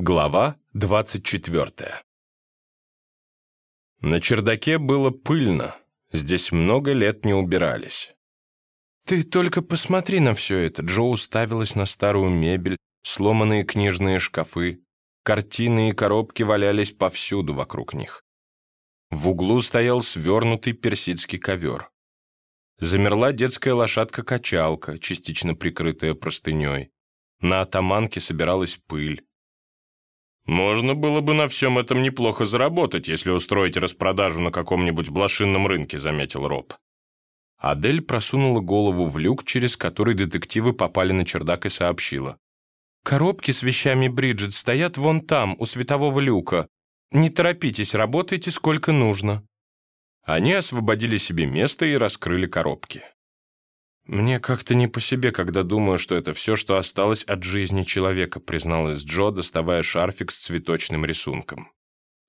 Глава 24 На чердаке было пыльно, здесь много лет не убирались. «Ты только посмотри на все это!» Джо уставилась на старую мебель, сломанные книжные шкафы. Картины и коробки валялись повсюду вокруг них. В углу стоял свернутый персидский ковер. Замерла детская лошадка-качалка, частично прикрытая простыней. На атаманке собиралась пыль. Можно было бы на всем этом неплохо заработать, если устроить распродажу на каком-нибудь блошинном рынке, заметил Роб. Адель просунула голову в люк, через который детективы попали на чердак и сообщила. «Коробки с вещами Бриджит стоят вон там, у светового люка. Не торопитесь, работайте сколько нужно». Они освободили себе место и раскрыли коробки. «Мне как-то не по себе, когда думаю, что это все, что осталось от жизни человека», призналась Джо, доставая шарфик с цветочным рисунком.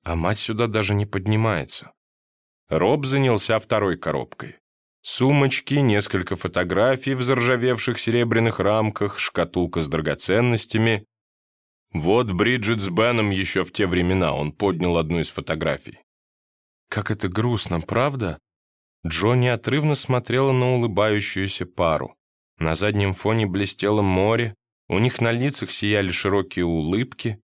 «А мать сюда даже не поднимается». Роб занялся второй коробкой. Сумочки, несколько фотографий в заржавевших серебряных рамках, шкатулка с драгоценностями. Вот Бриджит с Беном еще в те времена, он поднял одну из фотографий. «Как это грустно, правда?» Джо неотрывно смотрела на улыбающуюся пару. На заднем фоне блестело море, у них на лицах сияли широкие улыбки.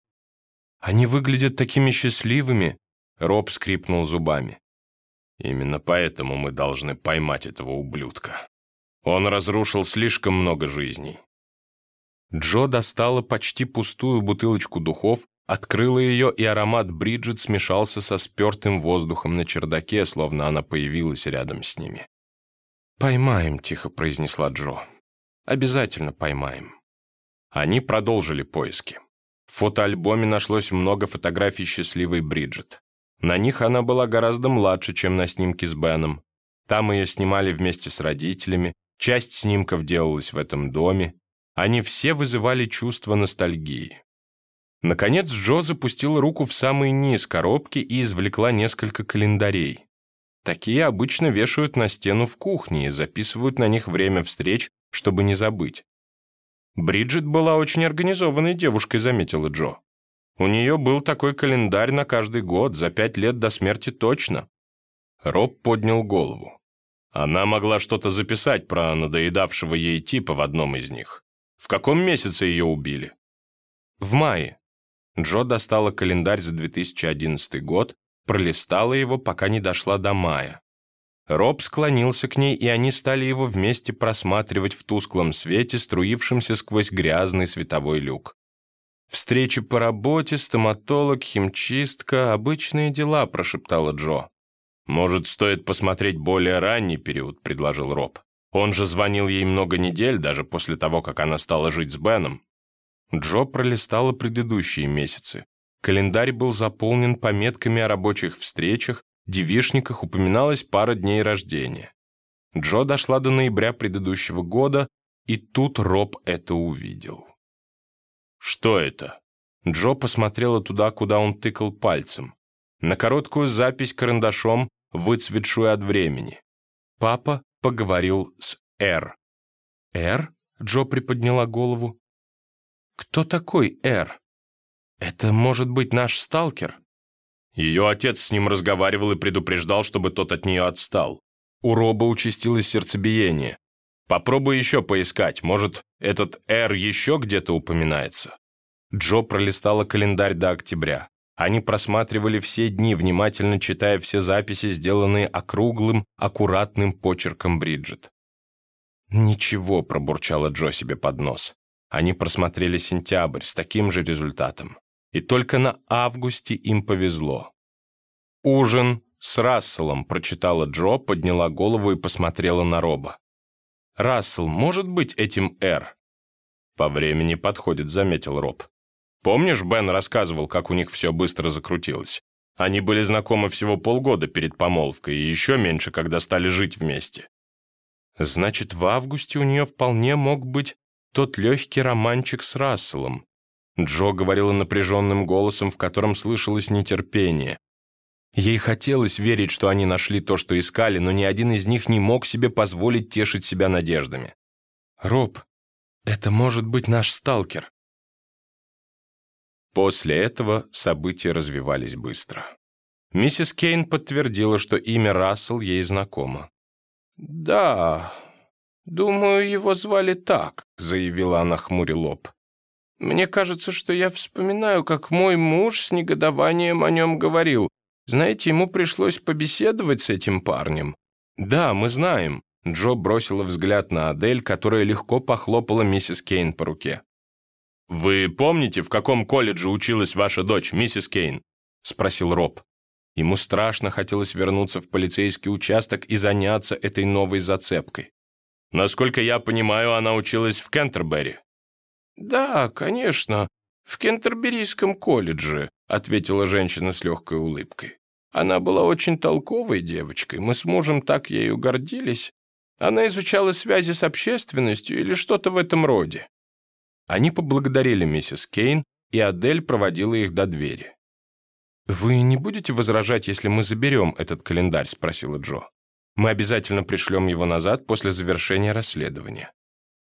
«Они выглядят такими счастливыми!» Роб скрипнул зубами. «Именно поэтому мы должны поймать этого ублюдка. Он разрушил слишком много жизней». Джо достала почти пустую бутылочку духов Открыла ее, и аромат Бриджит смешался со спертым воздухом на чердаке, словно она появилась рядом с ними. «Поймаем», — тихо произнесла Джо. «Обязательно поймаем». Они продолжили поиски. В фотоальбоме нашлось много фотографий счастливой Бриджит. На них она была гораздо младше, чем на снимке с Беном. Там ее снимали вместе с родителями, часть снимков делалась в этом доме. Они все вызывали чувство ностальгии. Наконец Джо запустила руку в самый низ коробки и извлекла несколько календарей. Такие обычно вешают на стену в кухне и записывают на них время встреч, чтобы не забыть. Бриджит была очень организованной девушкой, заметила Джо. У нее был такой календарь на каждый год, за пять лет до смерти точно. Роб поднял голову. Она могла что-то записать про надоедавшего ей типа в одном из них. В каком месяце ее убили? В мае. Джо достала календарь за 2011 год, пролистала его, пока не дошла до мая. Роб склонился к ней, и они стали его вместе просматривать в тусклом свете, струившемся сквозь грязный световой люк. «Встречи по работе, стоматолог, химчистка, обычные дела», – прошептала Джо. «Может, стоит посмотреть более ранний период», – предложил Роб. «Он же звонил ей много недель, даже после того, как она стала жить с Беном». Джо пролистала предыдущие месяцы. Календарь был заполнен пометками о рабочих встречах, девишниках упоминалась пара дней рождения. Джо дошла до ноября предыдущего года, и тут Роб это увидел. «Что это?» Джо посмотрела туда, куда он тыкал пальцем. На короткую запись карандашом, выцветшую от времени. Папа поговорил с Р. «Р?» — Джо приподняла голову. Кто такой Эр? Это может быть наш сталкер? Ее отец с ним разговаривал и предупреждал, чтобы тот от нее отстал. У Роба участилось сердцебиение. Попробуй еще поискать, может, этот Эр еще где-то упоминается. Джо пролистала календарь до октября. Они просматривали все дни, внимательно читая все записи, сделанные округлым, аккуратным почерком Бриджит. «Ничего», — пробурчала Джо себе под нос. Они просмотрели сентябрь с таким же результатом. И только на августе им повезло. «Ужин с Расселом», — прочитала Джо, подняла голову и посмотрела на Роба. «Рассел может быть этим Р?» «По времени подходит», — заметил Роб. «Помнишь, Бен рассказывал, как у них все быстро закрутилось? Они были знакомы всего полгода перед помолвкой и еще меньше, когда стали жить вместе». «Значит, в августе у нее вполне мог быть тот легкий романчик с Расселом. Джо говорила напряженным голосом, в котором слышалось нетерпение. Ей хотелось верить, что они нашли то, что искали, но ни один из них не мог себе позволить тешить себя надеждами. «Роб, это может быть наш сталкер». После этого события развивались быстро. Миссис Кейн подтвердила, что имя Рассел ей знакомо. «Да, думаю, его звали так», — заявила она хмуря лоб. «Мне кажется, что я вспоминаю, как мой муж с негодованием о нем говорил. Знаете, ему пришлось побеседовать с этим парнем». «Да, мы знаем», — Джо бросила взгляд на Адель, которая легко похлопала миссис Кейн по руке. «Вы помните, в каком колледже училась ваша дочь, миссис Кейн?» — спросил Роб. Ему страшно хотелось вернуться в полицейский участок и заняться этой новой зацепкой. Насколько я понимаю, она училась в Кентербери. «Да, конечно, в Кентерберийском колледже», ответила женщина с легкой улыбкой. Она была очень толковой девочкой, мы с мужем так ею гордились. Она изучала связи с общественностью или что-то в этом роде. Они поблагодарили миссис Кейн, и Адель проводила их до двери. «Вы не будете возражать, если мы заберем этот календарь?» – спросила Джо. «Мы обязательно пришлем его назад после завершения расследования».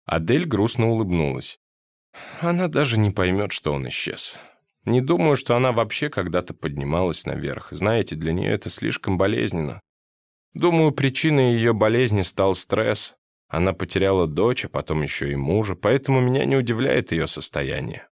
Адель грустно улыбнулась. Она даже не поймет, что он исчез. Не думаю, что она вообще когда-то поднималась наверх. Знаете, для нее это слишком болезненно. Думаю, причиной ее болезни стал стресс. Она потеряла дочь, а потом еще и мужа, поэтому меня не удивляет ее состояние.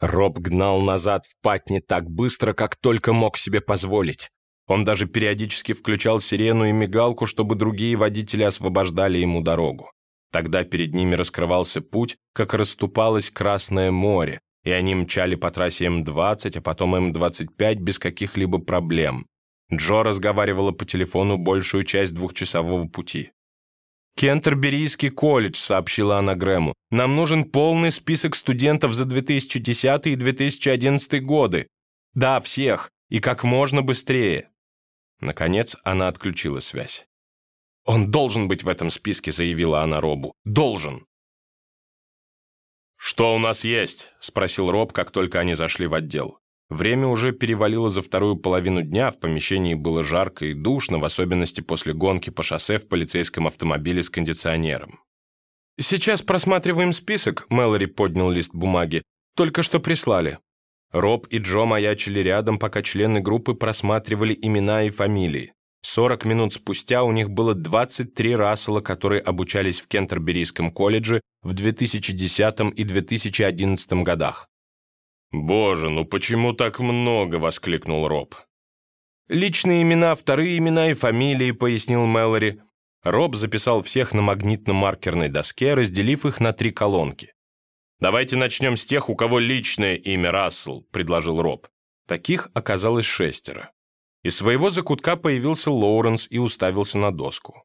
Роб гнал назад в Патни так быстро, как только мог себе позволить. Он даже периодически включал сирену и мигалку, чтобы другие водители освобождали ему дорогу. Тогда перед ними раскрывался путь, как расступалось Красное море, и они мчали по трассе М-20, а потом М-25 без каких-либо проблем. Джо разговаривала по телефону большую часть двухчасового пути. «Кентерберийский колледж», — сообщила она Грэму. «Нам нужен полный список студентов за 2010 и 2011 годы. Да, всех, и как можно быстрее». Наконец она отключила связь. «Он должен быть в этом списке», — заявила она Робу. «Должен!» «Что у нас есть?» — спросил Роб, как только они зашли в отдел. Время уже перевалило за вторую половину дня, в помещении было жарко и душно, в особенности после гонки по шоссе в полицейском автомобиле с кондиционером. «Сейчас просматриваем список», — Мэлори поднял лист бумаги. «Только что прислали». Роб и Джо маячили рядом, пока члены группы просматривали имена и фамилии. 40 минут спустя у них было 23 Рассела, которые обучались в Кентерберийском колледже в 2010 и 2011 годах. «Боже, ну почему так много?» — воскликнул Роб. «Личные имена, вторые имена и фамилии», — пояснил Мэлори. Роб записал всех на магнитно-маркерной доске, разделив их на три колонки. «Давайте начнем с тех, у кого личное имя Рассел», — предложил Роб. Таких оказалось шестеро. Из своего закутка появился Лоуренс и уставился на доску.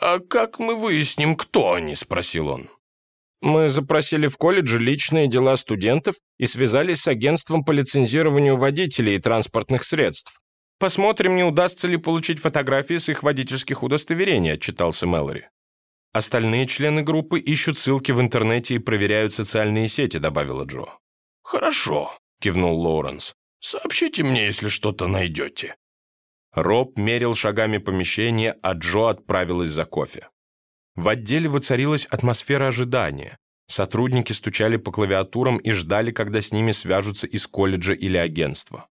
«А как мы выясним, кто они?» — спросил он. Мы запросили в колледже личные дела студентов и связались с агентством по лицензированию водителей и транспортных средств. Посмотрим, не удастся ли получить фотографии с их водительских удостоверений, отчитался Мэлори. Остальные члены группы ищут ссылки в интернете и проверяют социальные сети, добавила Джо. Хорошо, кивнул Лоуренс. Сообщите мне, если что-то найдете. Роб мерил шагами помещение, а Джо отправилась за кофе. В отделе воцарилась атмосфера ожидания. Сотрудники стучали по клавиатурам и ждали, когда с ними свяжутся из колледжа или агентства.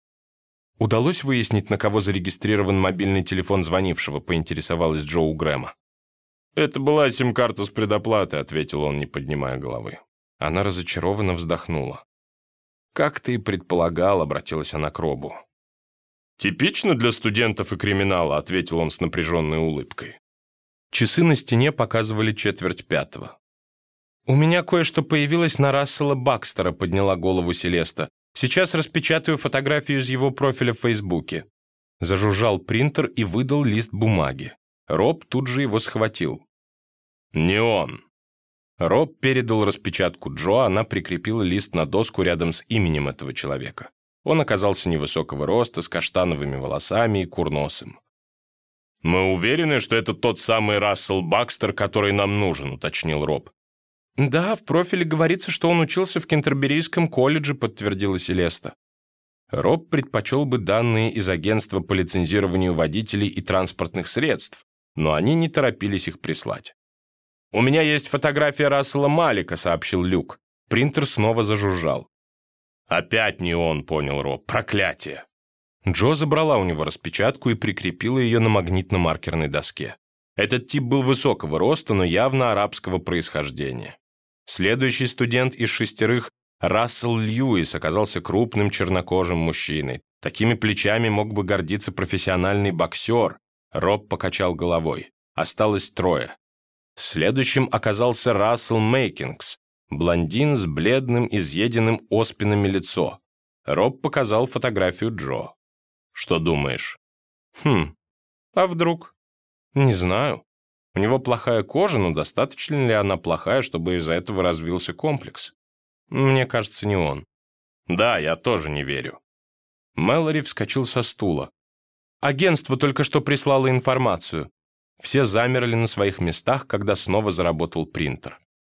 Удалось выяснить, на кого зарегистрирован мобильный телефон звонившего, поинтересовалась Джо у Грэма. «Это была сим-карта с предоплатой», — ответил он, не поднимая головы. Она разочарованно вздохнула. «Как ты и предполагал», — обратилась она к Робу. «Типично для студентов и криминала», — ответил он с напряженной улыбкой. Часы на стене показывали четверть пятого. «У меня кое-что появилось на Рассела Бакстера», — подняла голову Селеста. «Сейчас распечатаю фотографию из его профиля в Фейсбуке». Зажужжал принтер и выдал лист бумаги. Роб тут же его схватил. «Не он». Роб передал распечатку Джо, она прикрепила лист на доску рядом с именем этого человека. Он оказался невысокого роста, с каштановыми волосами и курносым. «Мы уверены, что это тот самый Рассел Бакстер, который нам нужен», — уточнил Роб. «Да, в профиле говорится, что он учился в Кентерберийском колледже», — подтвердила Селеста. Роб предпочел бы данные из агентства по лицензированию водителей и транспортных средств, но они не торопились их прислать. «У меня есть фотография Рассела Малика», — сообщил Люк. Принтер снова зажужжал. «Опять не он», — понял Роб. «Проклятие!» Джо забрала у него распечатку и прикрепила ее на магнитно-маркерной доске. Этот тип был высокого роста, но явно арабского происхождения. Следующий студент из шестерых, Рассел Льюис, оказался крупным чернокожим мужчиной. Такими плечами мог бы гордиться профессиональный боксер. Роб покачал головой. Осталось трое. Следующим оказался Рассел Мейкингс, блондин с бледным, изъеденным оспинами лицо. Роб показал фотографию Джо. «Что думаешь?» «Хм, а вдруг?» «Не знаю. У него плохая кожа, но достаточно ли она плохая, чтобы из-за этого развился комплекс? Мне кажется, не он». «Да, я тоже не верю». Мэлори вскочил со стула. «Агентство только что прислало информацию. Все замерли на своих местах, когда снова заработал принтер.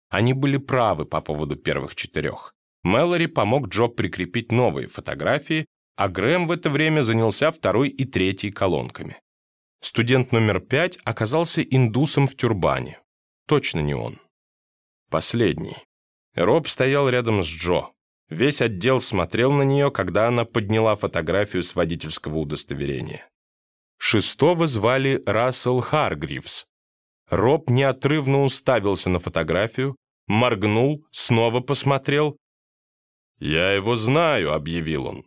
Они были правы по поводу первых четырех. Мэлори помог Джо прикрепить новые фотографии, а Грэм в это время занялся второй и третьей колонками. Студент номер пять оказался индусом в тюрбане. Точно не он. Последний. Роб стоял рядом с Джо. Весь отдел смотрел на нее, когда она подняла фотографию с водительского удостоверения. Шестого звали Рассел Харгривс. Роб неотрывно уставился на фотографию, моргнул, снова посмотрел. «Я его знаю», — объявил он.